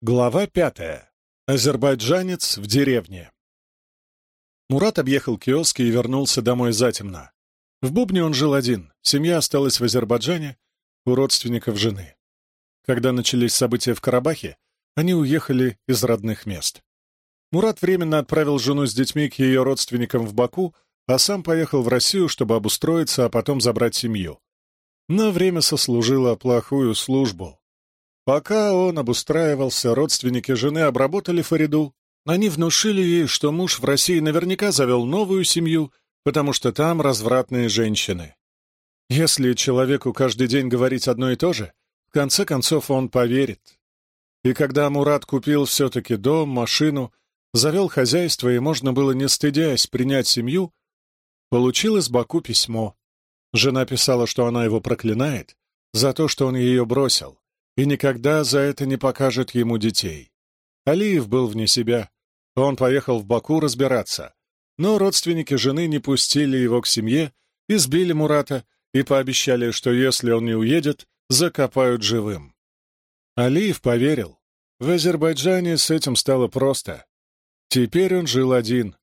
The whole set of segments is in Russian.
Глава пятая. Азербайджанец в деревне. Мурат объехал киоски и вернулся домой затемно. В Бубне он жил один, семья осталась в Азербайджане у родственников жены. Когда начались события в Карабахе, они уехали из родных мест. Мурат временно отправил жену с детьми к ее родственникам в Баку, а сам поехал в Россию, чтобы обустроиться, а потом забрать семью. Но время сослужило плохую службу. Пока он обустраивался, родственники жены обработали Фариду. Они внушили ей, что муж в России наверняка завел новую семью, потому что там развратные женщины. Если человеку каждый день говорить одно и то же, в конце концов он поверит. И когда Мурат купил все-таки дом, машину, завел хозяйство и можно было, не стыдясь, принять семью, получил из Баку письмо. Жена писала, что она его проклинает за то, что он ее бросил, и никогда за это не покажет ему детей. Алиев был вне себя. Он поехал в Баку разбираться. Но родственники жены не пустили его к семье, избили Мурата и пообещали, что если он не уедет, закопают живым. Алиев поверил. В Азербайджане с этим стало просто. Теперь он жил один.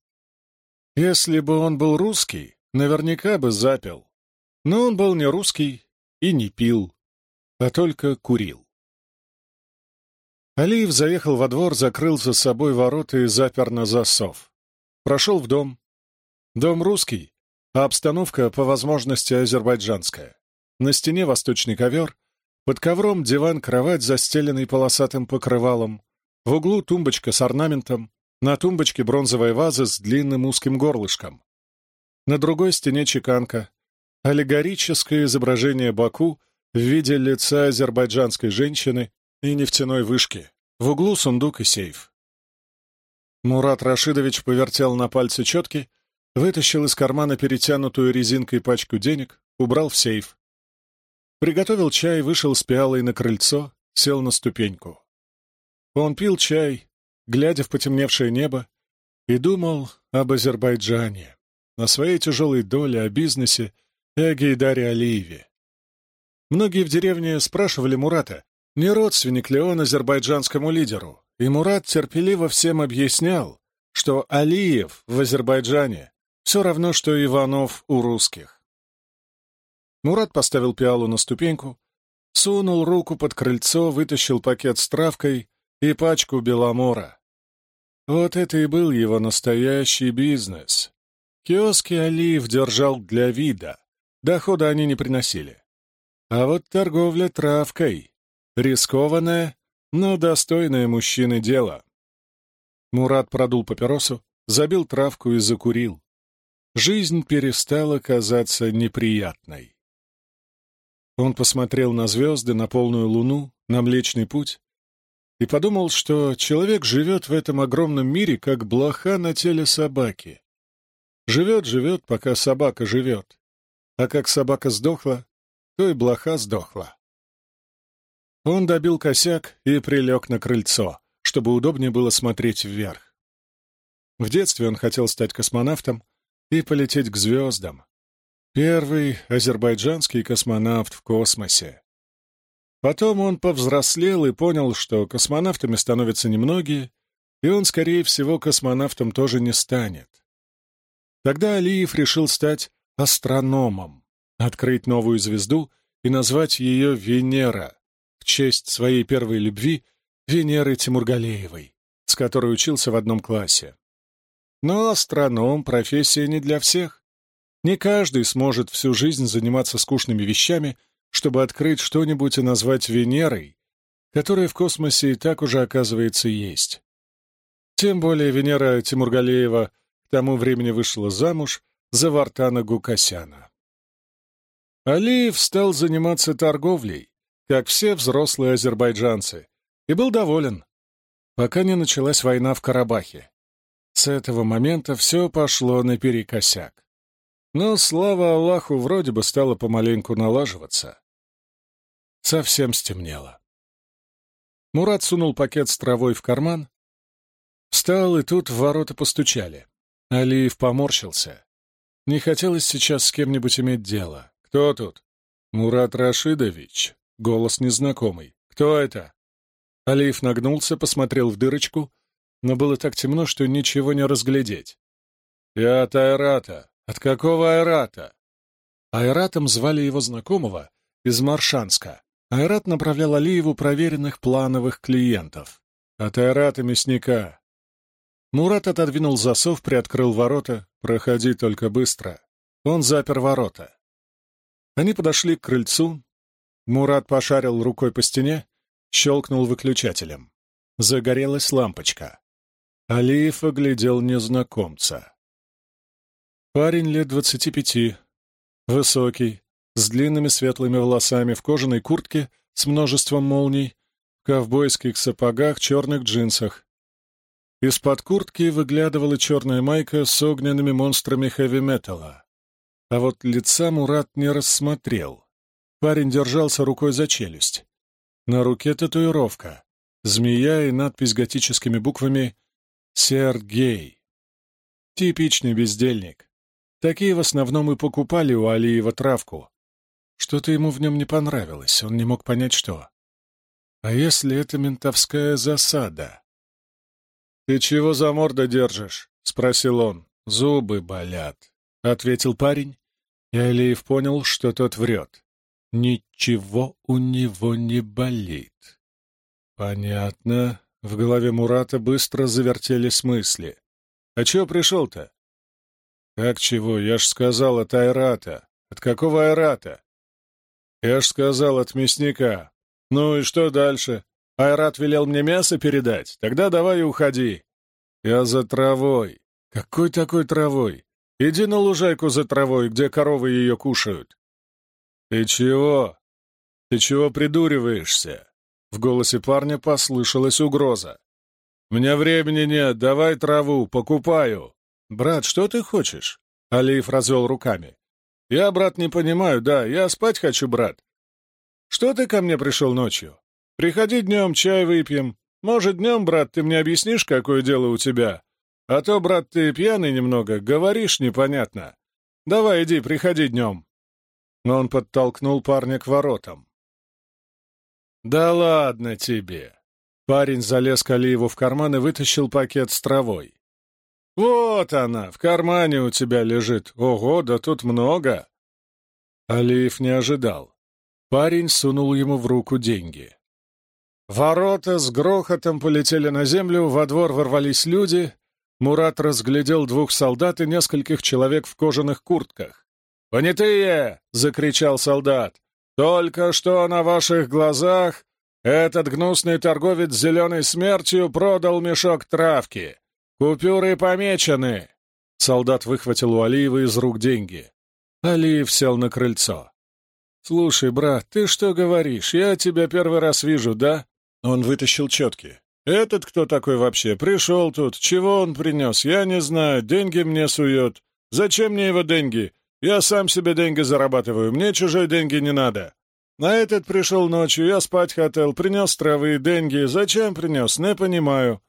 Если бы он был русский, наверняка бы запил. Но он был не русский и не пил, а только курил. Алиев заехал во двор, закрыл за собой ворота и запер на засов. Прошел в дом. Дом русский, а обстановка, по возможности, азербайджанская. На стене восточный ковер, под ковром диван-кровать, застеленный полосатым покрывалом, в углу тумбочка с орнаментом, на тумбочке бронзовая ваза с длинным узким горлышком. На другой стене чеканка, аллегорическое изображение Баку в виде лица азербайджанской женщины и нефтяной вышки. В углу сундук и сейф. Мурат Рашидович повертел на пальце четки, вытащил из кармана перетянутую резинкой пачку денег, убрал в сейф. Приготовил чай, вышел с пиалой на крыльцо, сел на ступеньку. Он пил чай, глядя в потемневшее небо, и думал об Азербайджане, о своей тяжелой доле, о бизнесе и о Гейдаре Алиеве. Многие в деревне спрашивали Мурата, не родственник ли он азербайджанскому лидеру, и Мурат терпеливо всем объяснял, что Алиев в Азербайджане все равно, что Иванов у русских. Мурат поставил пиалу на ступеньку, сунул руку под крыльцо, вытащил пакет с травкой и пачку беломора. Вот это и был его настоящий бизнес. Киоски Алиев держал для вида, дохода они не приносили. А вот торговля травкой Рискованное, но достойное мужчины дело. Мурат продул папиросу, забил травку и закурил. Жизнь перестала казаться неприятной. Он посмотрел на звезды, на полную луну, на Млечный Путь и подумал, что человек живет в этом огромном мире, как блоха на теле собаки. Живет-живет, пока собака живет, а как собака сдохла, то и блоха сдохла. Он добил косяк и прилег на крыльцо, чтобы удобнее было смотреть вверх. В детстве он хотел стать космонавтом и полететь к звездам. Первый азербайджанский космонавт в космосе. Потом он повзрослел и понял, что космонавтами становятся немногие, и он, скорее всего, космонавтом тоже не станет. Тогда Алиев решил стать астрономом, открыть новую звезду и назвать ее Венера, честь своей первой любви Венеры Тимургалеевой, с которой учился в одном классе. Но астроном — профессия не для всех. Не каждый сможет всю жизнь заниматься скучными вещами, чтобы открыть что-нибудь и назвать Венерой, которая в космосе и так уже, оказывается, есть. Тем более Венера Тимургалеева к тому времени вышла замуж за Вартана Гукасяна. Алиев стал заниматься торговлей, как все взрослые азербайджанцы, и был доволен, пока не началась война в Карабахе. С этого момента все пошло наперекосяк. Но, слава Аллаху, вроде бы стало помаленьку налаживаться. Совсем стемнело. Мурат сунул пакет с травой в карман, встал, и тут в ворота постучали. Алиев поморщился. Не хотелось сейчас с кем-нибудь иметь дело. «Кто тут?» «Мурат Рашидович», Голос незнакомый. «Кто это?» Алиев нагнулся, посмотрел в дырочку, но было так темно, что ничего не разглядеть. «Я от Айрата. От какого Айрата?» Айратом звали его знакомого из Маршанска. Айрат направлял Алиеву проверенных плановых клиентов. От Айрата мясника. Мурат отодвинул засов, приоткрыл ворота. «Проходи только быстро». Он запер ворота. Они подошли к крыльцу. Мурат пошарил рукой по стене, щелкнул выключателем. Загорелась лампочка. Алиев оглядел незнакомца. Парень лет двадцати пяти, высокий, с длинными светлыми волосами, в кожаной куртке с множеством молний, в ковбойских сапогах, черных джинсах. Из-под куртки выглядывала черная майка с огненными монстрами хэви-металла. А вот лица Мурат не рассмотрел. Парень держался рукой за челюсть. На руке татуировка, змея и надпись готическими буквами Сергей. Типичный бездельник. Такие в основном и покупали у Алиева травку. Что-то ему в нем не понравилось, он не мог понять, что. А если это ментовская засада? «Ты чего за морда держишь?» — спросил он. «Зубы болят», — ответил парень, и Алиев понял, что тот врет. Ничего у него не болит. «Понятно. В голове Мурата быстро завертелись мысли. «А чего пришел-то?» «Как чего? Я ж сказал от Айрата. От какого Айрата?» «Я ж сказал от мясника. Ну и что дальше? Айрат велел мне мясо передать? Тогда давай и уходи». «Я за травой». «Какой такой травой? Иди на лужайку за травой, где коровы ее кушают». «Ты чего? Ты чего придуриваешься?» В голосе парня послышалась угроза. «У меня времени нет, давай траву, покупаю». «Брат, что ты хочешь?» Алиев развел руками. «Я, брат, не понимаю, да, я спать хочу, брат. Что ты ко мне пришел ночью? Приходи днем, чай выпьем. Может, днем, брат, ты мне объяснишь, какое дело у тебя? А то, брат, ты пьяный немного, говоришь непонятно. Давай, иди, приходи днем». Но он подтолкнул парня к воротам. «Да ладно тебе!» Парень залез к Алиеву в карман и вытащил пакет с травой. «Вот она, в кармане у тебя лежит. Ого, да тут много!» Алиев не ожидал. Парень сунул ему в руку деньги. Ворота с грохотом полетели на землю, во двор ворвались люди. Мурат разглядел двух солдат и нескольких человек в кожаных куртках. «Понятые!» — закричал солдат. Только что на ваших глазах этот гнусный торговец зеленой смертью продал мешок травки. Купюры помечены. Солдат выхватил у Алиева из рук деньги. Алиев сел на крыльцо. «Слушай, брат, ты что говоришь? Я тебя первый раз вижу, да?» Он вытащил четки. «Этот кто такой вообще? Пришел тут. Чего он принес? Я не знаю. Деньги мне сует. Зачем мне его деньги? Я сам себе деньги зарабатываю, мне чужие деньги не надо. На этот пришел ночью, я спать хотел, принес травы, деньги. Зачем принес? Не понимаю.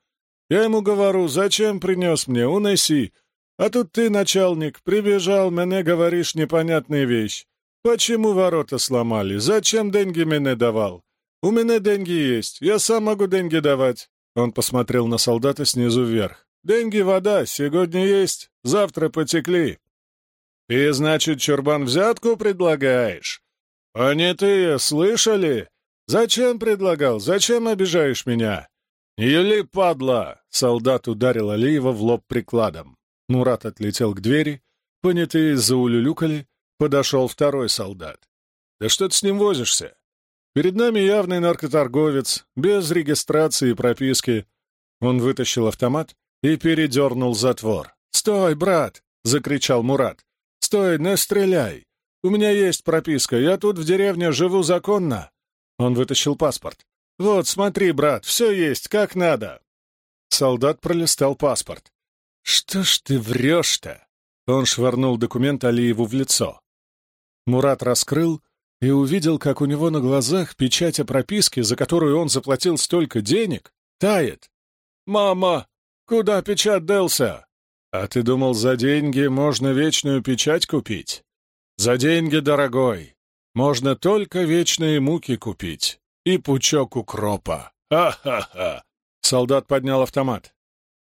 Я ему говорю, зачем принес мне, унеси. А тут ты, начальник, прибежал, мне говоришь непонятные вещи. Почему ворота сломали? Зачем деньги мне давал? У меня деньги есть, я сам могу деньги давать. Он посмотрел на солдата снизу вверх. Деньги, вода, сегодня есть, завтра потекли. «Ты, значит, Чурбан взятку предлагаешь?» «Понятые, слышали? Зачем предлагал? Зачем обижаешь меня?» «Или падла!» — солдат ударил Алиева в лоб прикладом. Мурат отлетел к двери, понятые заулюлюкали, подошел второй солдат. «Да что ты с ним возишься? Перед нами явный наркоторговец, без регистрации и прописки». Он вытащил автомат и передернул затвор. «Стой, брат!» — закричал Мурат. «Стой, не стреляй! У меня есть прописка, я тут в деревне живу законно!» Он вытащил паспорт. «Вот, смотри, брат, все есть, как надо!» Солдат пролистал паспорт. «Что ж ты врешь-то?» Он швырнул документ Алиеву в лицо. Мурат раскрыл и увидел, как у него на глазах печать о прописке, за которую он заплатил столько денег, тает. «Мама, куда печать делся?» «А ты думал, за деньги можно вечную печать купить? За деньги, дорогой, можно только вечные муки купить и пучок укропа». Ха-ха-ха!» Солдат поднял автомат.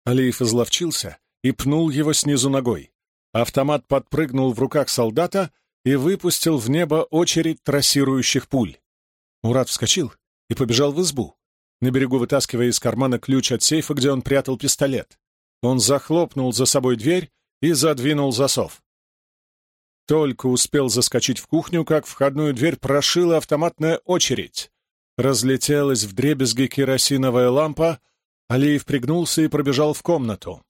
Алиев изловчился и пнул его снизу ногой. Автомат подпрыгнул в руках солдата и выпустил в небо очередь трассирующих пуль. Мурат вскочил и побежал в избу, на берегу вытаскивая из кармана ключ от сейфа, где он прятал пистолет. Он захлопнул за собой дверь и задвинул засов. Только успел заскочить в кухню, как входную дверь прошила автоматная очередь. Разлетелась в дребезги керосиновая лампа, Алиев пригнулся и пробежал в комнату.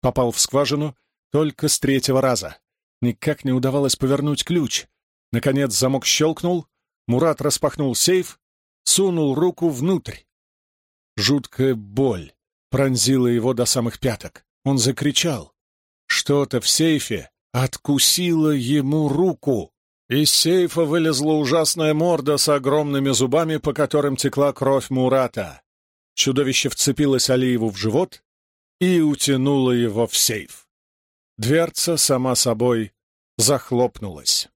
Попал в скважину только с третьего раза. Никак не удавалось повернуть ключ. Наконец замок щелкнул, Мурат распахнул сейф, сунул руку внутрь. Жуткая боль пронзила его до самых пяток. Он закричал. Что-то в сейфе откусило ему руку. Из сейфа вылезла ужасная морда с огромными зубами, по которым текла кровь Мурата. Чудовище вцепилось Алиеву в живот и утянуло его в сейф. Дверца сама собой захлопнулась.